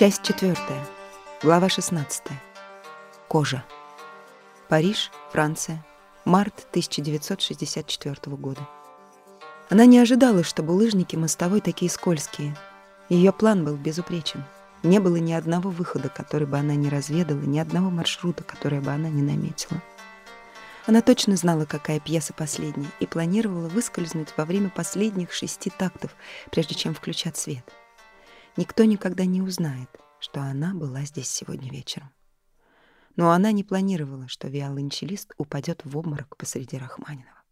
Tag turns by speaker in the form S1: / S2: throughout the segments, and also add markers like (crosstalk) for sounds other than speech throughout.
S1: Часть четвертая. Глава 16. Кожа. Париж, Франция. Март 1964 года. Она не ожидала, что булыжники мостовой такие скользкие. Ее план был безупречен. Не было ни одного выхода, который бы она не разведала, ни одного маршрута, который бы она не наметила. Она точно знала, какая пьеса последняя, и планировала выскользнуть во время последних шести тактов, прежде чем включать свет — Никто никогда не узнает, что она была здесь сегодня вечером. Но она не планировала, что виолончелист упадет в обморок посреди Рахманинова.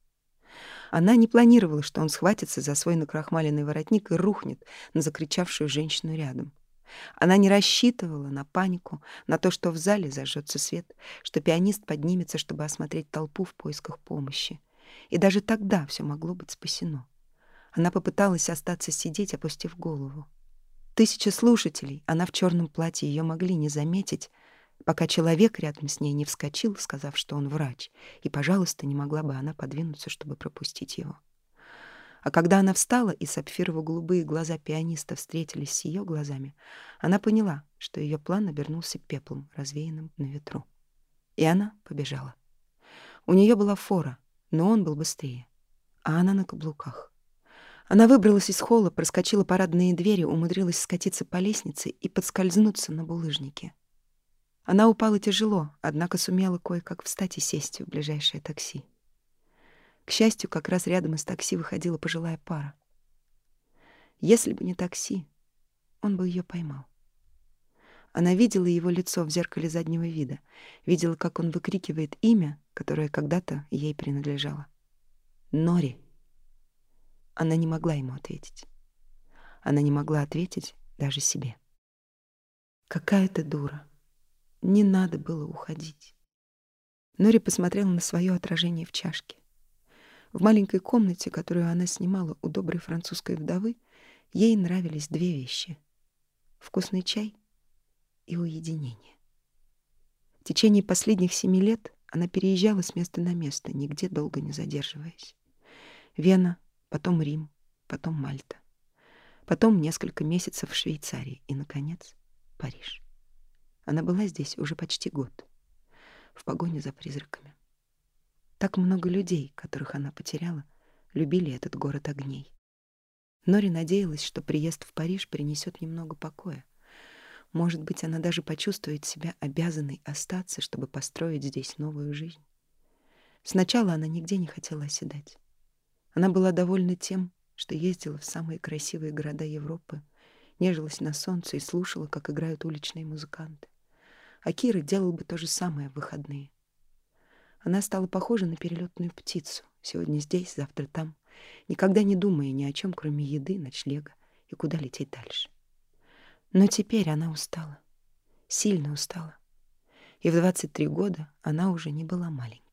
S1: Она не планировала, что он схватится за свой накрахмаленный воротник и рухнет на закричавшую женщину рядом. Она не рассчитывала на панику, на то, что в зале зажжется свет, что пианист поднимется, чтобы осмотреть толпу в поисках помощи. И даже тогда все могло быть спасено. Она попыталась остаться сидеть, опустив голову. Тысячи слушателей, она в черном платье ее могли не заметить, пока человек рядом с ней не вскочил, сказав, что он врач, и, пожалуйста, не могла бы она подвинуться, чтобы пропустить его. А когда она встала, и сапфирово-голубые глаза пианиста встретились с ее глазами, она поняла, что ее план обернулся пеплом, развеянным на ветру. И она побежала. У нее была фора, но он был быстрее, а она на каблуках. Она выбралась из холла, проскочила парадные двери, умудрилась скатиться по лестнице и подскользнуться на булыжнике. Она упала тяжело, однако сумела кое-как встать и сесть в ближайшее такси. К счастью, как раз рядом из такси выходила пожилая пара. Если бы не такси, он бы ее поймал. Она видела его лицо в зеркале заднего вида, видела, как он выкрикивает имя, которое когда-то ей принадлежало. Нори. Она не могла ему ответить. Она не могла ответить даже себе. Какая ты дура. Не надо было уходить. Нори посмотрела на свое отражение в чашке. В маленькой комнате, которую она снимала у доброй французской вдовы, ей нравились две вещи — вкусный чай и уединение. В течение последних семи лет она переезжала с места на место, нигде долго не задерживаясь. Вена, потом Рим, потом Мальта, потом несколько месяцев в Швейцарии и, наконец, Париж. Она была здесь уже почти год, в погоне за призраками. Так много людей, которых она потеряла, любили этот город огней. Нори надеялась, что приезд в Париж принесет немного покоя. Может быть, она даже почувствует себя обязанной остаться, чтобы построить здесь новую жизнь. Сначала она нигде не хотела оседать. Она была довольна тем, что ездила в самые красивые города Европы, нежилась на солнце и слушала, как играют уличные музыканты. А Кира делал бы то же самое в выходные. Она стала похожа на перелетную птицу. Сегодня здесь, завтра там, никогда не думая ни о чем, кроме еды, ночлега и куда лететь дальше. Но теперь она устала, сильно устала. И в 23 года она уже не была маленькой.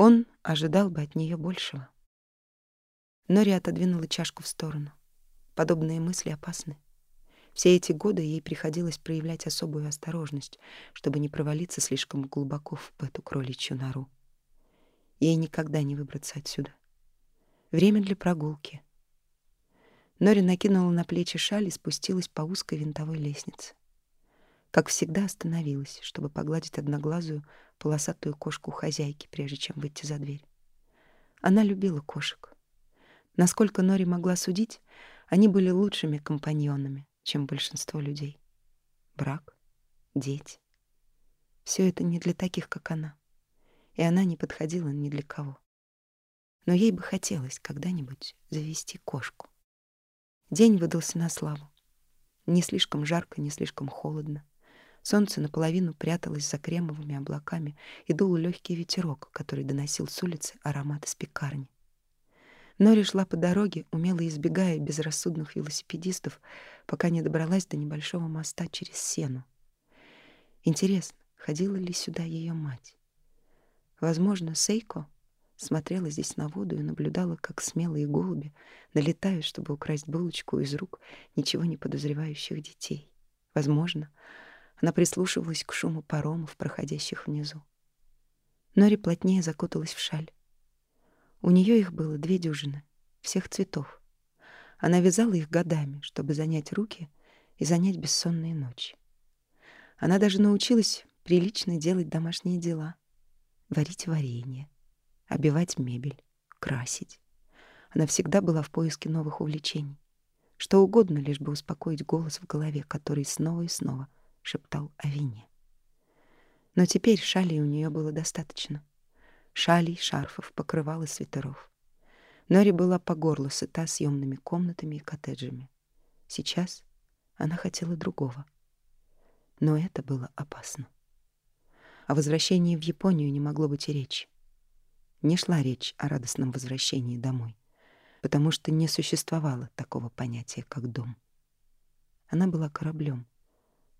S1: Он ожидал бы от нее большего. Нори отодвинула чашку в сторону. Подобные мысли опасны. Все эти годы ей приходилось проявлять особую осторожность, чтобы не провалиться слишком глубоко в эту кроличью нору. Ей никогда не выбраться отсюда. Время для прогулки. Нори накинула на плечи шаль и спустилась по узкой винтовой лестнице. Как всегда остановилась, чтобы погладить одноглазую, полосатую кошку хозяйки, прежде чем выйти за дверь. Она любила кошек. Насколько Нори могла судить, они были лучшими компаньонами, чем большинство людей. Брак, дети. Все это не для таких, как она. И она не подходила ни для кого. Но ей бы хотелось когда-нибудь завести кошку. День выдался на славу. Не слишком жарко, не слишком холодно. Солнце наполовину пряталось за кремовыми облаками, и дул легкий ветерок, который доносил с улицы аромат из пекарни. Нори шла по дороге, умело избегая безрассудных велосипедистов, пока не добралась до небольшого моста через сену. Интересно, ходила ли сюда ее мать? Возможно, Сейко смотрела здесь на воду и наблюдала, как смелые голуби налетают, чтобы украсть булочку из рук ничего не подозревающих детей. Возможно, она прислушивалась к шуму паромов, проходящих внизу. Нори плотнее закуталась в шаль. У нее их было две дюжины, всех цветов. Она вязала их годами, чтобы занять руки и занять бессонные ночи. Она даже научилась прилично делать домашние дела, варить варенье, обивать мебель, красить. Она всегда была в поиске новых увлечений. Что угодно, лишь бы успокоить голос в голове, который снова и снова шептал о вине. Но теперь шалей у нее было достаточно. Шалей, шарфов, покрывал и свитеров. Нори была по горло сыта съемными комнатами и коттеджами. Сейчас она хотела другого. Но это было опасно. О возвращении в Японию не могло быть и речи. Не шла речь о радостном возвращении домой, потому что не существовало такого понятия, как дом. Она была кораблем,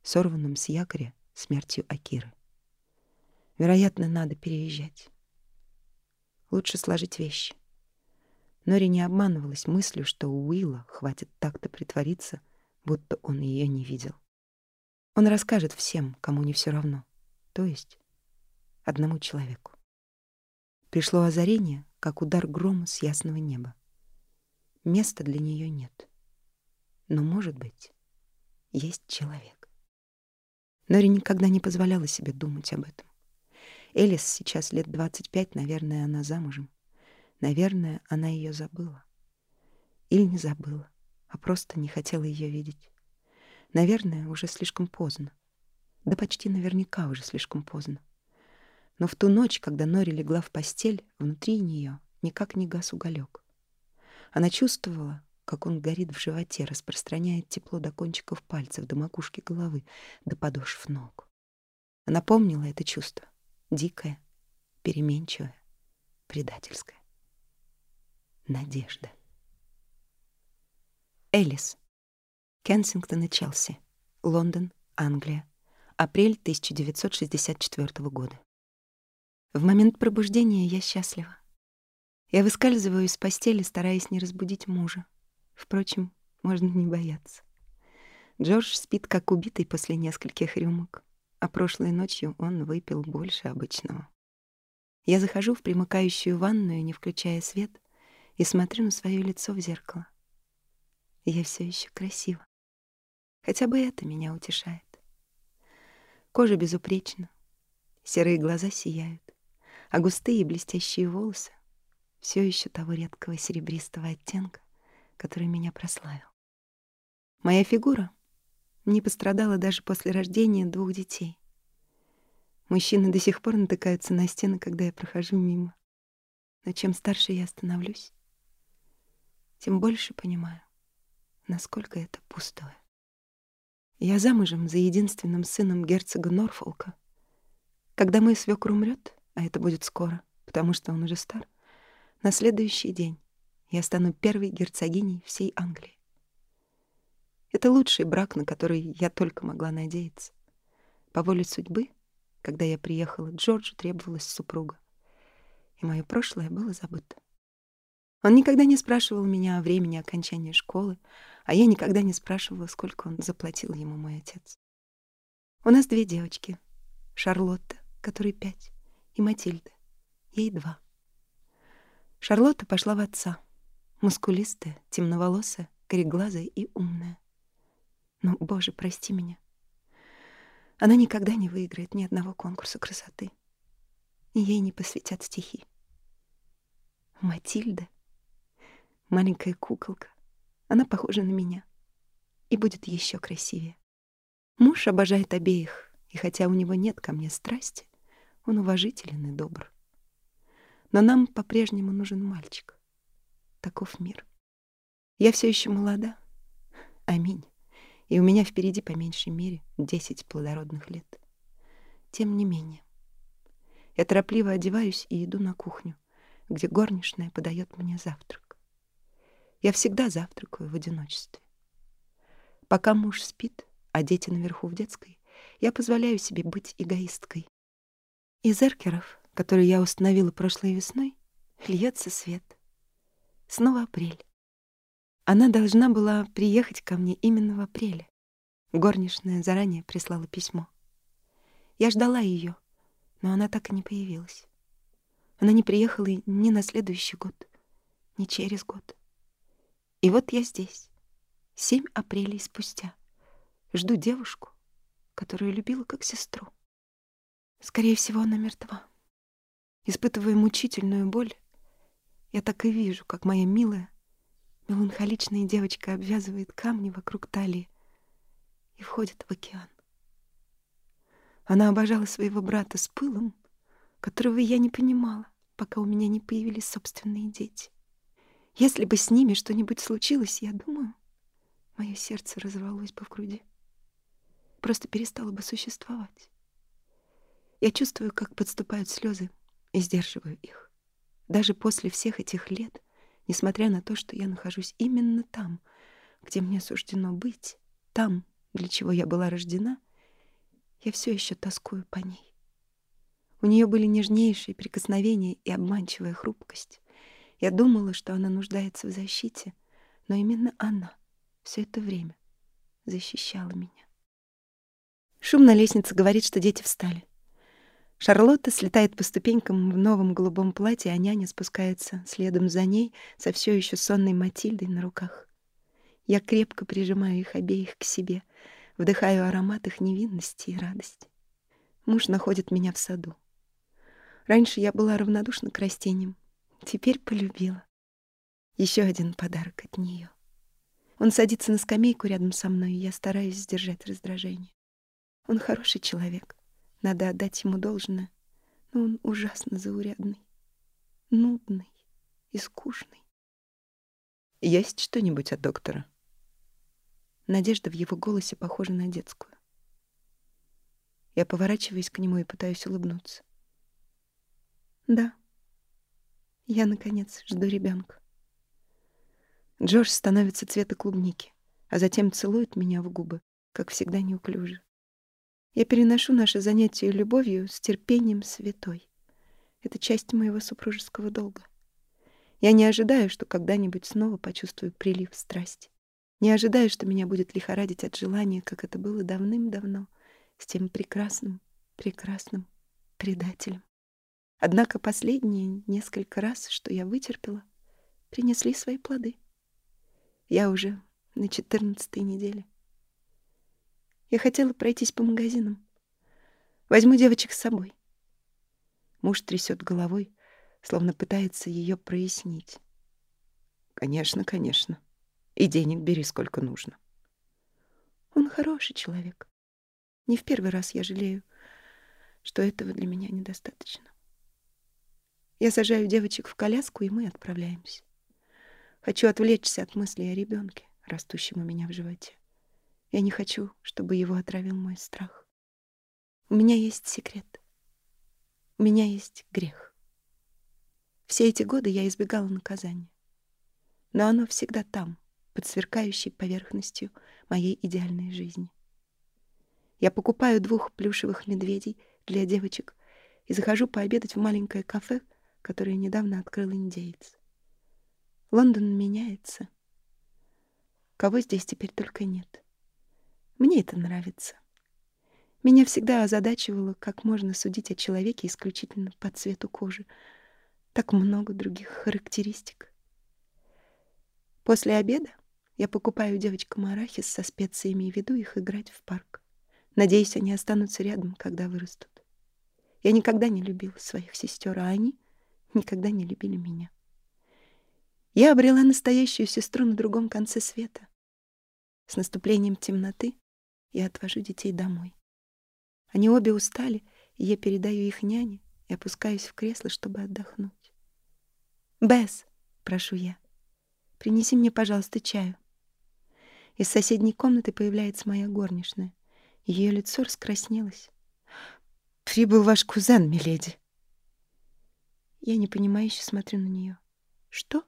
S1: сорванным с якоря смертью Акиры. Вероятно, надо переезжать. Лучше сложить вещи. Нори не обманывалась мыслью, что у Уилла хватит так-то притвориться, будто он ее не видел. Он расскажет всем, кому не все равно, то есть одному человеку. Пришло озарение, как удар грома с ясного неба. Места для нее нет. Но, может быть, есть человек. Нори никогда не позволяла себе думать об этом. Элис сейчас лет 25, наверное, она замужем. Наверное, она ее забыла. Или не забыла, а просто не хотела ее видеть. Наверное, уже слишком поздно. Да почти наверняка уже слишком поздно. Но в ту ночь, когда Нори легла в постель, внутри нее никак не гас уголек. Она чувствовала, как он горит в животе, распространяет тепло до кончиков пальцев, до макушки головы, до подошв ног. Она помнила это чувство. Дикое, переменчивое, предательское. Надежда. Элис. Кенсингтон и Челси. Лондон, Англия. Апрель 1964 года. В момент пробуждения я счастлива. Я выскальзываю из постели, стараясь не разбудить мужа. Впрочем, можно не бояться. Джордж спит как убитый после нескольких рюмок, а прошлой ночью он выпил больше обычного. Я захожу в примыкающую ванную, не включая свет, и смотрю на свое лицо в зеркало. Я все еще красива. Хотя бы это меня утешает. Кожа безупречна, серые глаза сияют а густые блестящие волосы все еще того редкого серебристого оттенка, который меня прославил. Моя фигура не пострадала даже после рождения двух детей. Мужчины до сих пор натыкаются на стены, когда я прохожу мимо. Но чем старше я становлюсь, тем больше понимаю, насколько это пустое. Я замужем за единственным сыном герцога Норфолка. Когда мой свекр умрет, а это будет скоро, потому что он уже стар, на следующий день я стану первой герцогиней всей Англии. Это лучший брак, на который я только могла надеяться. По воле судьбы, когда я приехала, Джорджу требовалась супруга, и мое прошлое было забыто. Он никогда не спрашивал меня о времени окончания школы, а я никогда не спрашивала, сколько он заплатил ему мой отец. У нас две девочки. Шарлотта, которой пять, и Матильды. Ей два. Шарлотта пошла в отца. Мускулистая, темноволосая, кореглазая и умная. Ну, боже, прости меня. Она никогда не выиграет ни одного конкурса красоты. Ей не посвятят стихи. Матильда, маленькая куколка, она похожа на меня и будет еще красивее. Муж обожает обеих, и хотя у него нет ко мне страсти, он уважителен и добр. Но нам по-прежнему нужен мальчик. Таков мир. Я все еще молода. Аминь. И у меня впереди по меньшей мере десять плодородных лет. Тем не менее. Я торопливо одеваюсь и иду на кухню, где горничная подает мне завтрак. Я всегда завтракаю в одиночестве. Пока муж спит, а дети наверху в детской, я позволяю себе быть эгоисткой из эркеров, которые я установила прошлой весной, льется свет. Снова апрель. Она должна была приехать ко мне именно в апреле. Горничная заранее прислала письмо. Я ждала ее, но она так и не появилась. Она не приехала ни на следующий год, ни через год. И вот я здесь, семь апрелей спустя, Жду девушку, которую любила как сестру. Скорее всего, она мертва. Испытывая мучительную боль, я так и вижу, как моя милая, меланхоличная девочка обвязывает камни вокруг талии и входит в океан. Она обожала своего брата с пылом, которого я не понимала, пока у меня не появились собственные дети. Если бы с ними что-нибудь случилось, я думаю, мое сердце разорвалось бы в груди. Просто перестало бы существовать. Я чувствую, как подступают слезы, и сдерживаю их. Даже после всех этих лет, несмотря на то, что я нахожусь именно там, где мне суждено быть, там, для чего я была рождена, я все еще тоскую по ней. У нее были нежнейшие прикосновения и обманчивая хрупкость. Я думала, что она нуждается в защите, но именно она все это время защищала меня. Шум на лестнице говорит, что дети встали. Шарлотта слетает по ступенькам в новом голубом платье, а няня спускается следом за ней со все еще сонной Матильдой на руках. Я крепко прижимаю их обеих к себе, вдыхаю аромат их невинности и радости. Муж находит меня в саду. Раньше я была равнодушна к растениям, теперь полюбила. Еще один подарок от нее. Он садится на скамейку рядом со мной, и я стараюсь сдержать раздражение. Он хороший человек. Надо отдать ему должное. Но он ужасно заурядный, нудный и скучный.
S2: Есть что-нибудь от доктора?
S1: Надежда в его голосе похожа на детскую. Я поворачиваюсь к нему и пытаюсь улыбнуться. Да. Я, наконец, жду ребенка. Джордж становится цвета клубники, а затем целует меня в губы, как всегда неуклюже. Я переношу наше занятие любовью с терпением святой. Это часть моего супружеского долга. Я не ожидаю, что когда-нибудь снова почувствую прилив страсти. Не ожидаю, что меня будет лихорадить от желания, как это было давным-давно, с тем прекрасным, прекрасным предателем. Однако последние несколько раз, что я вытерпела, принесли свои плоды. Я уже на четырнадцатой неделе. Я хотела пройтись по магазинам. Возьму девочек с собой. Муж трясет головой, словно пытается ее прояснить.
S2: Конечно, конечно. И денег бери сколько нужно.
S1: Он хороший человек. Не в первый раз я жалею, что этого для меня недостаточно. Я сажаю девочек в коляску, и мы отправляемся. Хочу отвлечься от мыслей о ребенке, растущем у меня в животе. Я не хочу, чтобы его отравил мой страх. У меня есть секрет. У меня есть грех. Все эти годы я избегала наказания. Но оно всегда там, под сверкающей поверхностью моей идеальной жизни. Я покупаю двух плюшевых медведей для девочек и захожу пообедать в маленькое кафе, которое недавно открыл индейец. Лондон меняется. Кого здесь теперь только нет. Мне это нравится. Меня всегда озадачивало, как можно судить о человеке исключительно по цвету кожи. Так много других характеристик. После обеда я покупаю девочкам арахис со специями и веду их играть в парк. Надеюсь, они останутся рядом, когда вырастут. Я никогда не любила своих сестер, а они никогда не любили меня. Я обрела настоящую сестру на другом конце света. С наступлением темноты я отвожу детей домой. Они обе устали, и я передаю их няне и опускаюсь в кресло, чтобы отдохнуть. «Бесс», — прошу я, — «принеси мне, пожалуйста, чаю». Из соседней комнаты появляется моя горничная. Ее лицо раскраснелось.
S2: «Прибыл ваш кузен, миледи».
S1: Я непонимающе смотрю на нее. «Что?»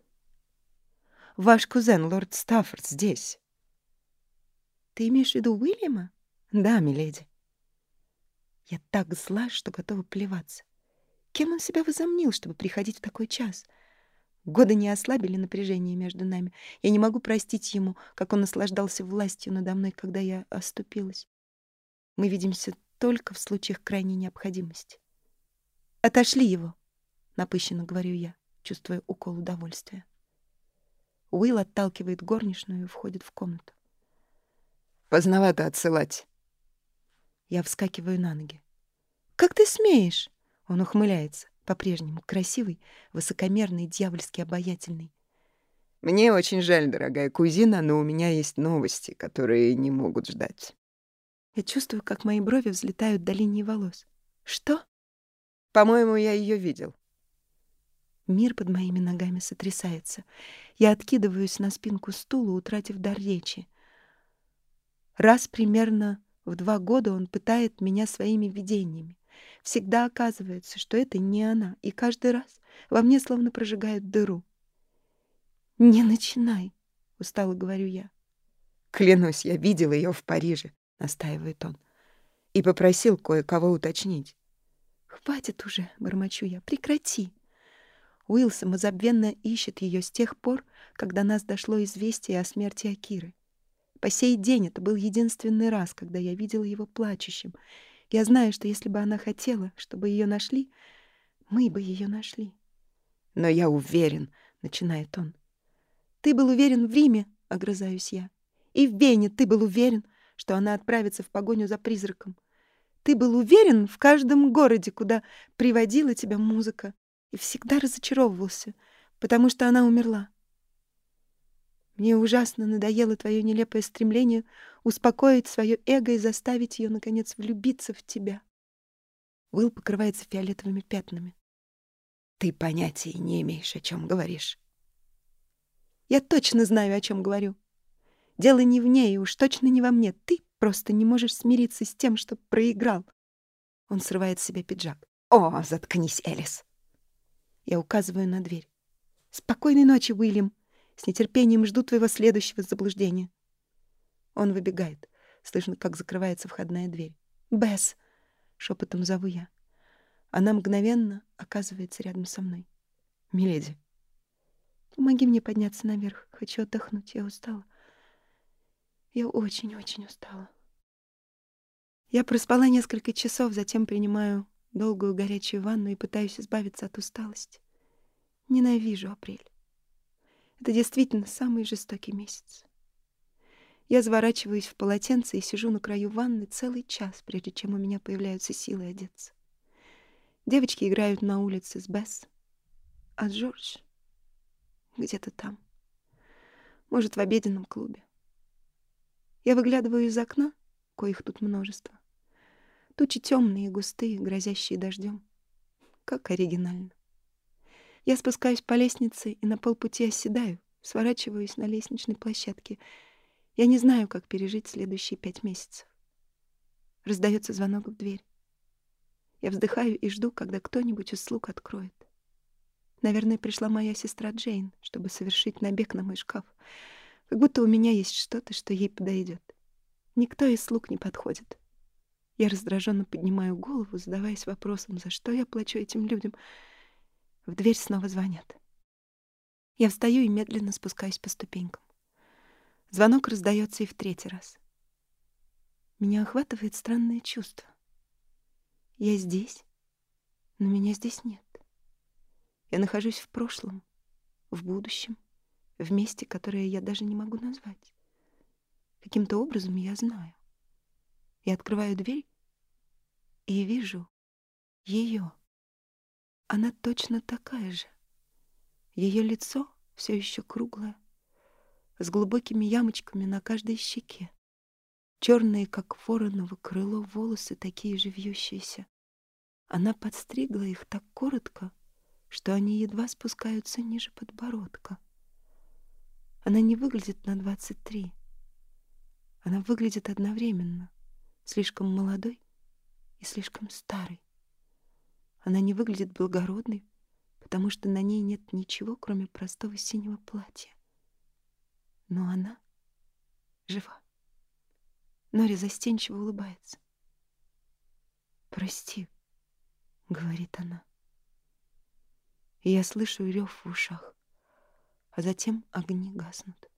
S2: «Ваш кузен, лорд Стаффорд, здесь».
S1: Ты имеешь в виду Уильяма?
S2: Да, миледи.
S1: Я так зла, что готова плеваться. Кем он себя возомнил, чтобы приходить в такой час? Годы не ослабили напряжение между нами. Я не могу простить ему, как он наслаждался властью надо мной, когда я оступилась. Мы видимся только в случаях крайней необходимости. «Отошли его!» — напыщенно говорю я, чувствуя укол удовольствия. Уилл отталкивает горничную и входит в комнату.
S2: Поздновато отсылать.
S1: Я вскакиваю на ноги. «Как ты смеешь?» Он ухмыляется, по-прежнему красивый, высокомерный, дьявольски обаятельный.
S2: «Мне очень жаль, дорогая кузина, но у меня есть новости, которые не могут ждать».
S1: Я чувствую, как мои брови взлетают до линии волос. «Что?»
S2: «По-моему, я ее видел».
S1: Мир под моими ногами сотрясается. Я откидываюсь на спинку стула, утратив дар речи. Раз примерно в два года он пытает меня своими видениями. Всегда оказывается, что это не она, и каждый раз во мне словно прожигают дыру. «Не начинай», — устало говорю я.
S2: «Клянусь, я видел ее в Париже», — настаивает он, и попросил кое-кого уточнить.
S1: «Хватит уже», — бормочу я, — «прекрати». Уилл самозабвенно ищет ее с тех пор, когда нас дошло известие о смерти Акиры. По сей день это был единственный раз, когда я видела его плачущим. Я знаю, что если бы она хотела, чтобы ее нашли, мы бы ее нашли.
S2: Но я уверен, начинает он.
S1: Ты был уверен в Риме, огрызаюсь я. И в Вене ты был уверен, что она отправится в погоню за призраком. Ты был уверен в каждом городе, куда приводила тебя музыка, и всегда разочаровывался, потому что она умерла. Мне ужасно надоело твое нелепое стремление успокоить свое эго и заставить ее, наконец, влюбиться в тебя. Уилл покрывается фиолетовыми пятнами.
S2: Ты понятия не имеешь, о чем говоришь.
S1: Я точно знаю, о чем говорю. Дело не в ней, уж точно не во мне. Ты просто не можешь смириться с тем, что проиграл. Он срывает с себя пиджак.
S2: О, заткнись, Элис.
S1: Я указываю на дверь. Спокойной ночи, Уильям. С нетерпением жду твоего следующего заблуждения. Он выбегает. Слышно, как закрывается входная дверь. «Бесс!» — шепотом зову я. Она мгновенно оказывается рядом со мной.
S2: «Миледи!»
S1: «Помоги мне подняться наверх. Хочу отдохнуть. Я устала. Я очень-очень устала». Я проспала несколько часов, затем принимаю долгую горячую ванну и пытаюсь избавиться от усталости. Ненавижу апрель. Это действительно самый жестокий месяц. Я заворачиваюсь в полотенце и сижу на краю ванны целый час, прежде чем у меня появляются силы одеться. Девочки играют на улице с Бесс, а Джордж где-то там. Может, в обеденном клубе. Я выглядываю из окна, коих тут множество. Тучи темные и густые, грозящие дождем. Как оригинально. Я спускаюсь по лестнице и на полпути оседаю, сворачиваюсь на лестничной площадке. Я не знаю, как пережить следующие пять месяцев. Раздается звонок в дверь. Я вздыхаю и жду, когда кто-нибудь из слуг откроет. Наверное, пришла моя сестра Джейн, чтобы совершить набег на мой шкаф. Как будто у меня есть что-то, что ей подойдет. Никто из слуг не подходит. Я раздраженно поднимаю голову, задаваясь вопросом, за что я плачу этим людям — в дверь снова звонят. Я встаю и медленно спускаюсь по ступенькам. Звонок раздается и в третий раз. Меня охватывает странное чувство. Я здесь, но меня здесь нет. Я нахожусь в прошлом, в будущем, в месте, которое я даже не могу назвать. Каким-то образом я знаю. Я открываю дверь и вижу ее. Она точно такая же. Ее лицо все еще круглое, с глубокими ямочками на каждой щеке. Черные, как вороново крыло, волосы такие же вьющиеся. Она подстригла их так коротко, что они едва спускаются ниже подбородка. Она не выглядит на двадцать три. Она выглядит одновременно, слишком молодой и слишком старой. Она не выглядит благородной, потому что на ней нет ничего, кроме простого синего платья. Но она жива. Нори застенчиво улыбается. «Прости», — говорит она. И я слышу рев в ушах, а затем огни гаснут.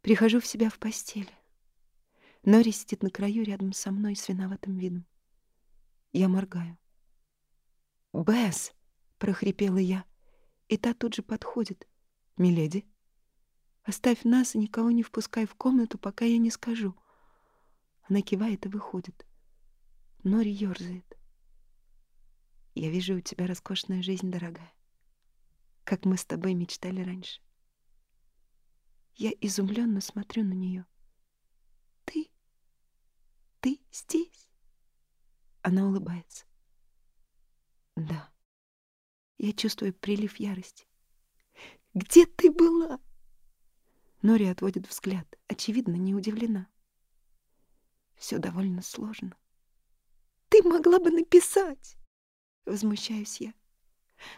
S1: Прихожу в себя в постели. Нори сидит на краю рядом со мной с виноватым видом. Я моргаю. «Бесс!» — прохрипела я. И та тут же подходит. «Миледи?» Оставь нас и никого не впускай в комнату, пока я не скажу. Она кивает и выходит. Нори ерзает. Я вижу, у тебя роскошная жизнь, дорогая. Как мы с тобой мечтали раньше. Я изумленно смотрю на нее. Ты? Ты здесь? Она улыбается. Да. Я чувствую прилив ярости. Где ты была? Нори отводит взгляд, очевидно, не удивлена. Все довольно сложно. Ты могла бы написать, возмущаюсь я.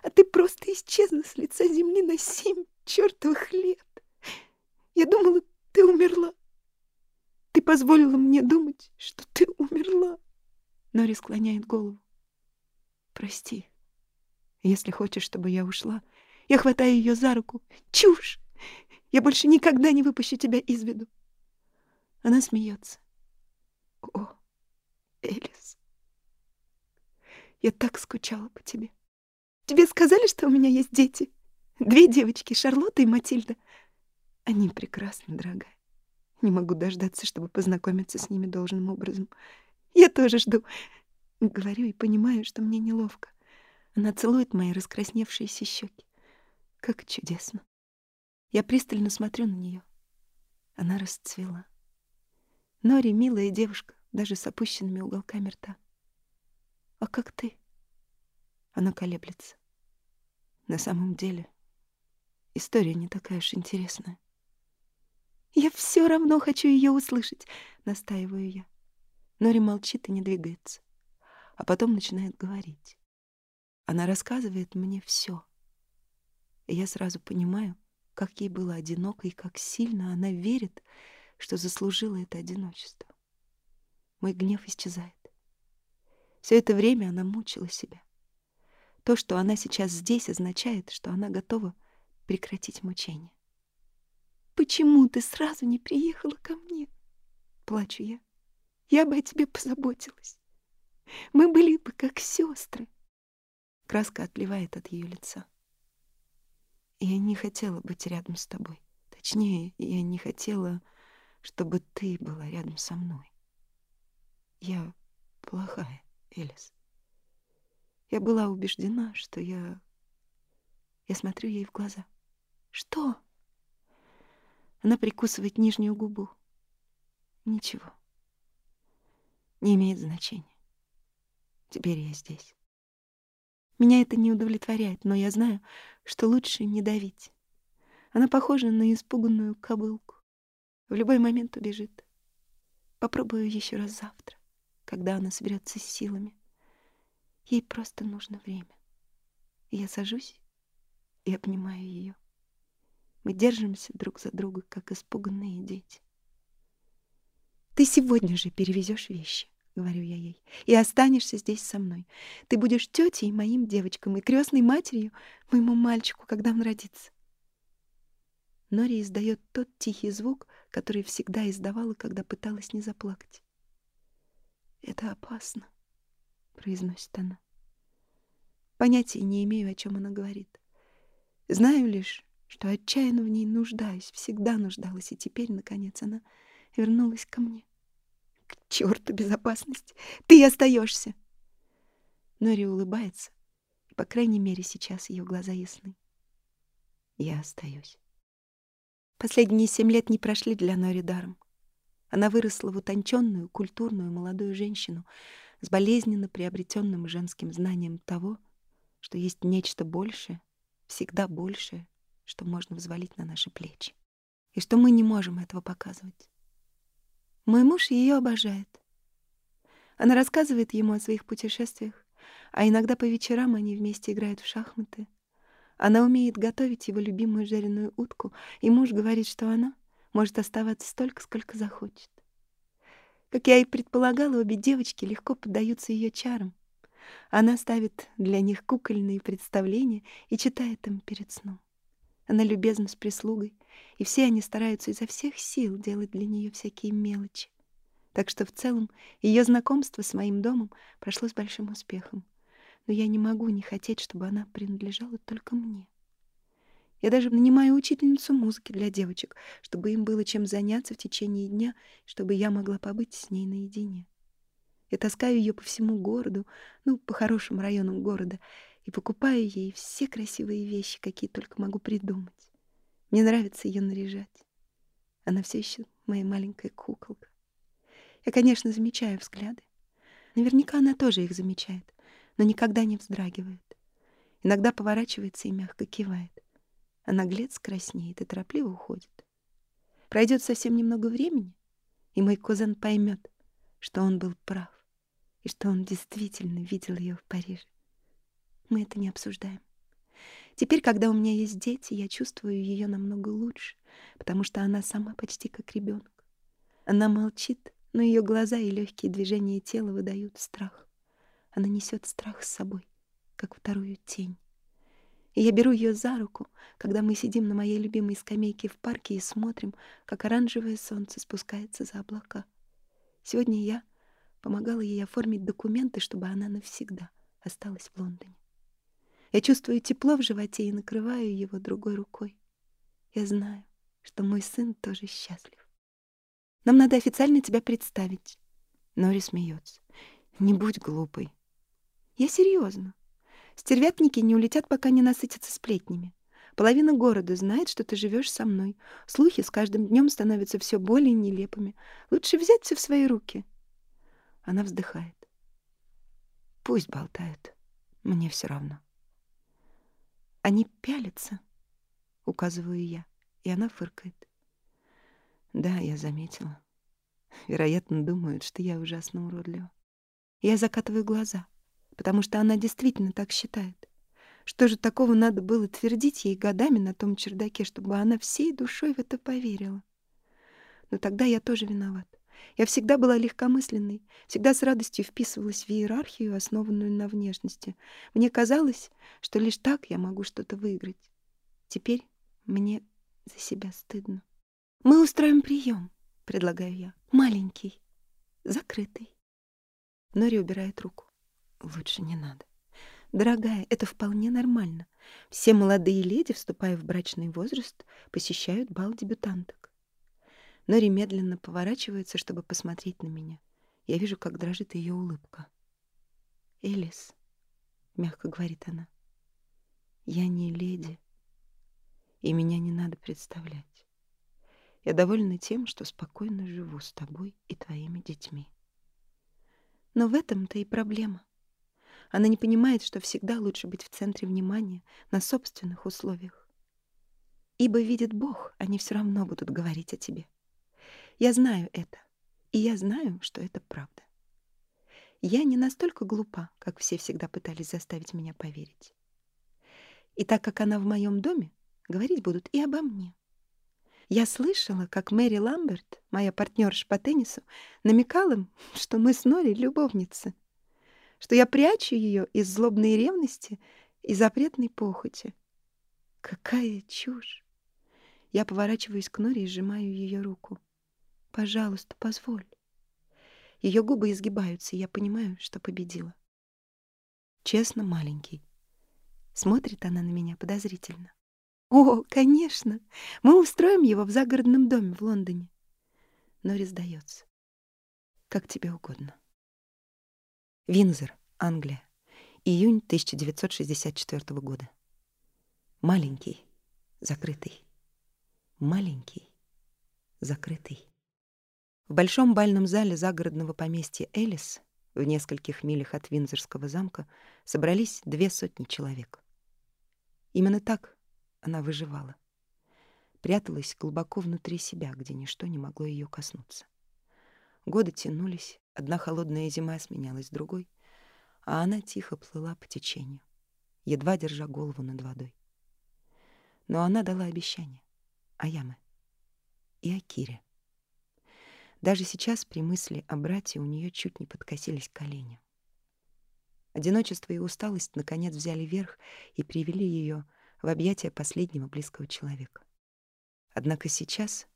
S1: А ты просто исчезла с лица земли на семь чертовых лет. Я думала, ты умерла. Ты позволила мне думать, что ты умерла. Нори склоняет голову. Прости. Если хочешь, чтобы я ушла, я хватаю ее за руку. Чушь! Я больше никогда не выпущу тебя из виду. Она смеется. О, Элис, я так скучала по тебе. Тебе сказали, что у меня есть дети? Две девочки, Шарлотта и Матильда. Они прекрасны, дорогая. Не могу дождаться, чтобы познакомиться с ними должным образом. Я тоже жду. Говорю и понимаю, что мне неловко. Она целует мои раскрасневшиеся щеки. Как чудесно. Я пристально смотрю на нее. Она расцвела. Нори — милая девушка, даже с опущенными уголками рта. А как ты? Она колеблется. На самом деле, история не такая уж интересная. Я все равно хочу ее услышать, настаиваю я. Нори молчит и не двигается, а потом начинает говорить. Она рассказывает мне все. И я сразу понимаю, как ей было одиноко и как сильно она верит, что заслужила это одиночество. Мой гнев исчезает. Все это время она мучила себя. То, что она сейчас здесь, означает, что она готова прекратить мучение. «Почему ты сразу не приехала ко мне?» Плачу я. «Я бы о тебе позаботилась. (laughs) Мы были бы как сестры». Краска отливает от ее лица. Я не хотела быть рядом с тобой. Точнее, я не хотела, чтобы ты была рядом со мной. Я плохая, Элис. Я была убеждена, что я... Я смотрю ей в глаза. Что? Она прикусывает нижнюю губу. Ничего. Не имеет значения. Теперь я здесь. Меня это не удовлетворяет, но я знаю, что лучше не давить. Она похожа на испуганную кобылку. В любой момент убежит. Попробую еще раз завтра, когда она соберется с силами. Ей просто нужно время. Я сажусь и обнимаю ее. Мы держимся друг за друга, как испуганные дети. Ты сегодня же перевезешь вещи. — говорю я ей, — и останешься здесь со мной. Ты будешь тетей моим девочкам и крестной матерью моему мальчику, когда он родится. Нори издает тот тихий звук, который всегда издавала, когда пыталась не заплакать. «Это опасно», — произносит она. Понятия не имею, о чем она говорит. Знаю лишь, что отчаянно в ней нуждаюсь, всегда нуждалась, и теперь, наконец, она вернулась ко мне. К черту безопасность! Ты остаешься. Нори улыбается, по крайней мере, сейчас ее глаза ясны. Я остаюсь. Последние семь лет не прошли для Нори даром. Она выросла в утонченную, культурную молодую женщину с болезненно приобретенным женским знанием того, что есть нечто большее, всегда большее, что можно взвалить на наши плечи, и что мы не можем этого показывать. Мой муж ее обожает. Она рассказывает ему о своих путешествиях, а иногда по вечерам они вместе играют в шахматы. Она умеет готовить его любимую жареную утку, и муж говорит, что она может оставаться столько, сколько захочет. Как я и предполагала, обе девочки легко поддаются ее чарам. Она ставит для них кукольные представления и читает им перед сном. Она любезна с прислугой, и все они стараются изо всех сил делать для нее всякие мелочи. Так что в целом ее знакомство с моим домом прошло с большим успехом. Но я не могу не хотеть, чтобы она принадлежала только мне. Я даже нанимаю учительницу музыки для девочек, чтобы им было чем заняться в течение дня, чтобы я могла побыть с ней наедине. Я таскаю ее по всему городу, ну, по хорошим районам города, и покупаю ей все красивые вещи, какие только могу придумать. Мне нравится ее наряжать. Она все еще моя маленькая куколка. Я, конечно, замечаю взгляды. Наверняка она тоже их замечает, но никогда не вздрагивает. Иногда поворачивается и мягко кивает. А наглец краснеет и торопливо уходит. Пройдет совсем немного времени, и мой кузен поймет, что он был прав, и что он действительно видел ее в Париже. Мы это не обсуждаем. Теперь, когда у меня есть дети, я чувствую ее намного лучше, потому что она сама почти как ребенок. Она молчит, но ее глаза и легкие движения тела выдают страх. Она несет страх с собой, как вторую тень. И я беру ее за руку, когда мы сидим на моей любимой скамейке в парке и смотрим, как оранжевое солнце спускается за облака. Сегодня я помогала ей оформить документы, чтобы она навсегда осталась в Лондоне. Я чувствую тепло в животе и накрываю его другой рукой. Я знаю, что мой сын тоже счастлив. Нам надо официально тебя представить. Нори смеется. Не будь глупой. Я серьезно. Стервятники не улетят, пока не насытятся сплетнями. Половина города знает, что ты живешь со мной. Слухи с каждым днем становятся все более нелепыми. Лучше взять все в свои руки. Она вздыхает. Пусть болтают. Мне все равно. Они пялятся, указываю я, и она фыркает. Да, я заметила. Вероятно, думают, что я ужасно уродлива. Я закатываю глаза, потому что она действительно так считает. Что же такого надо было твердить ей годами на том чердаке, чтобы она всей душой в это поверила? Но тогда я тоже виноват. Я всегда была легкомысленной, всегда с радостью вписывалась в иерархию, основанную на внешности. Мне казалось, что лишь так я могу что-то выиграть. Теперь мне за себя стыдно. «Мы устроим прием», — предлагаю я. «Маленький, закрытый». Нори убирает руку. «Лучше не надо. Дорогая, это вполне нормально. Все молодые леди, вступая в брачный возраст, посещают бал дебютанток. Нори медленно поворачивается, чтобы посмотреть на меня. Я вижу, как дрожит ее улыбка. «Элис», — мягко говорит она, — «я не леди, и меня не надо представлять. Я довольна тем, что спокойно живу с тобой и твоими детьми». Но в этом-то и проблема. Она не понимает, что всегда лучше быть в центре внимания на собственных условиях. Ибо видит Бог, они все равно будут говорить о тебе. Я знаю это, и я знаю, что это правда. Я не настолько глупа, как все всегда пытались заставить меня поверить. И так как она в моем доме, говорить будут и обо мне. Я слышала, как Мэри Ламберт, моя партнерша по теннису, намекала им, (laughs) что мы с Нори любовницы, что я прячу ее из злобной ревности и запретной похоти. Какая чушь! Я поворачиваюсь к Нори и сжимаю ее руку. Пожалуйста, позволь. Ее губы изгибаются, и я понимаю, что победила. Честно, маленький. Смотрит она на меня подозрительно. О, конечно. Мы устроим его в загородном доме в Лондоне. Нори сдается. Как тебе угодно. Винзор, Англия. Июнь 1964 года. Маленький, закрытый. Маленький, закрытый. В большом бальном зале загородного поместья Элис, в нескольких милях от Винзорского замка, собрались две сотни человек. Именно так она выживала. Пряталась глубоко внутри себя, где ничто не могло ее коснуться. Годы тянулись, одна холодная зима сменялась другой, а она тихо плыла по течению, едва держа голову над водой. Но она дала обещание. Аяме и Акире. Даже сейчас при мысли о брате у нее чуть не подкосились колени. Одиночество и усталость наконец взяли верх и привели ее в объятия последнего близкого человека. Однако сейчас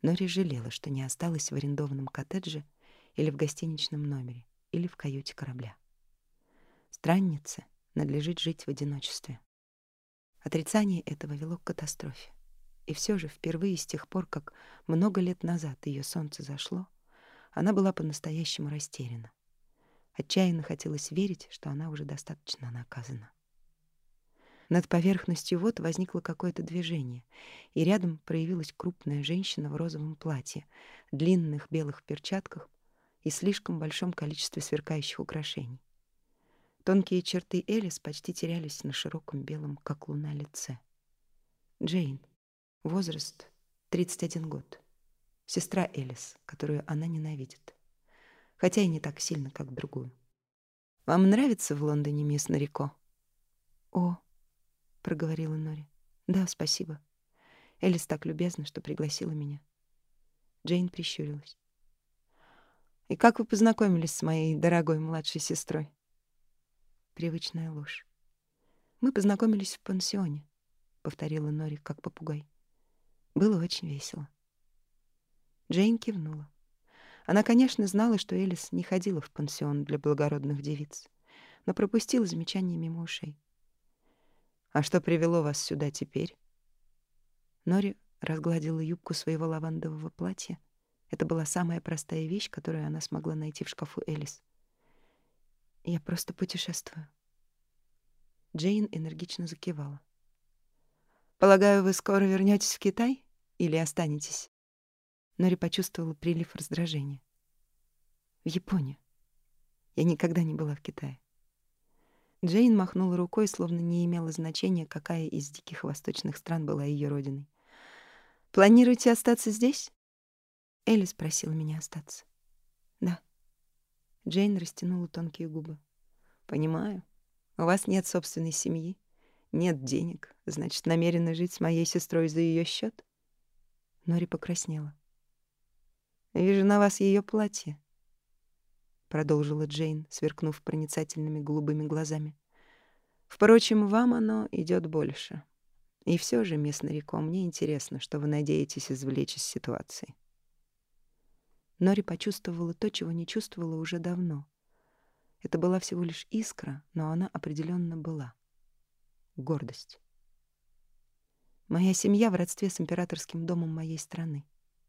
S1: Нори жалела, что не осталась в арендованном коттедже или в гостиничном номере, или в каюте корабля. Страннице надлежит жить в одиночестве. Отрицание этого вело к катастрофе. И все же впервые с тех пор, как много лет назад ее солнце зашло, она была по-настоящему растеряна. Отчаянно хотелось верить, что она уже достаточно наказана. Над поверхностью вод возникло какое-то движение, и рядом проявилась крупная женщина в розовом платье, длинных белых перчатках и слишком большом количестве сверкающих украшений. Тонкие черты Элис почти терялись на широком белом, как луна, лице. Джейн. Возраст 31 год. Сестра Элис, которую она ненавидит. Хотя и не так сильно, как другую. «Вам нравится в Лондоне, мисс Нарико?»
S2: «О», — проговорила Нори. «Да, спасибо. Элис так любезна, что пригласила меня».
S1: Джейн прищурилась. «И как вы познакомились с моей дорогой младшей сестрой?» Привычная ложь. «Мы познакомились в пансионе», — повторила Нори, как попугай. Было очень весело. Джейн кивнула. Она, конечно, знала, что Элис не ходила в пансион для благородных девиц, но пропустила замечание мимо ушей. «А что привело вас сюда теперь?» Нори разгладила юбку своего лавандового платья. Это была самая простая вещь, которую она смогла найти в шкафу Элис — я просто путешествую. Джейн энергично закивала. Полагаю, вы скоро вернётесь в Китай или останетесь? Нори почувствовала прилив раздражения. В Японию. Я никогда не была в Китае. Джейн махнула рукой, словно не имело значения, какая из диких восточных стран была её родиной. Планируете остаться здесь? Элли спросила меня остаться. Да. Джейн растянула тонкие губы. «Понимаю. У вас нет собственной семьи, нет денег, значит, намерены жить с моей сестрой за ее счет?» Нори покраснела. «Вижу на вас ее платье», — продолжила Джейн, сверкнув проницательными голубыми глазами. «Впрочем, вам оно идет больше. И все же, мисс Нарико, мне интересно, что вы надеетесь извлечь из ситуации». Нори почувствовала то, чего не чувствовала уже давно. Это была всего лишь искра, но она определенно была. Гордость. «Моя семья в родстве с императорским домом моей страны»,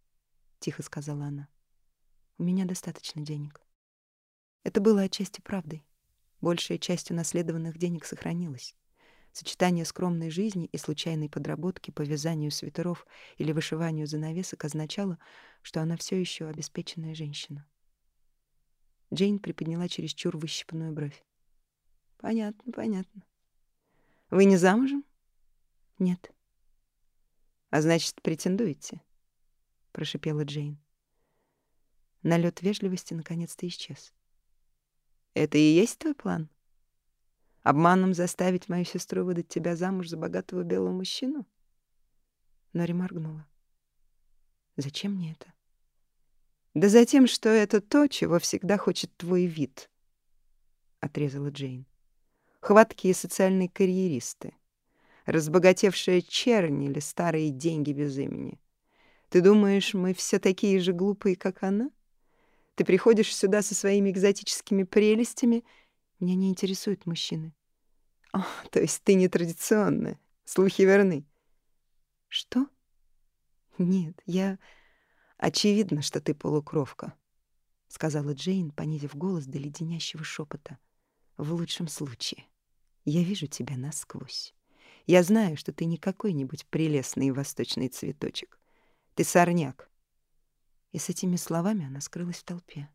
S1: — тихо сказала она. «У меня достаточно денег». Это было отчасти правдой. Большая часть унаследованных денег сохранилась. Сочетание скромной жизни и случайной подработки по вязанию свитеров или вышиванию занавесок означало, что она все еще обеспеченная женщина. Джейн приподняла чересчур выщипанную бровь. «Понятно, понятно. Вы не замужем?» «Нет». «А значит, претендуете?» — прошипела Джейн. Налет вежливости наконец-то исчез. «Это и есть твой план?» Обманом заставить мою сестру выдать тебя замуж за богатого белого мужчину? Нори моргнула. Зачем мне это? Да за тем, что это то, чего всегда хочет твой вид, отрезала Джейн. Хваткие социальные карьеристы, разбогатевшая чернь или старые деньги без имени. Ты думаешь, мы все такие же глупые, как она? Ты приходишь сюда со своими экзотическими прелестями — меня не интересуют мужчины. О, то есть ты нетрадиционная. Слухи верны. Что? Нет, я... Очевидно, что ты полукровка, сказала Джейн, понизив голос до леденящего шепота. В лучшем случае. Я вижу тебя насквозь. Я знаю, что ты не какой-нибудь прелестный восточный цветочек. Ты сорняк. И с этими словами она скрылась в толпе.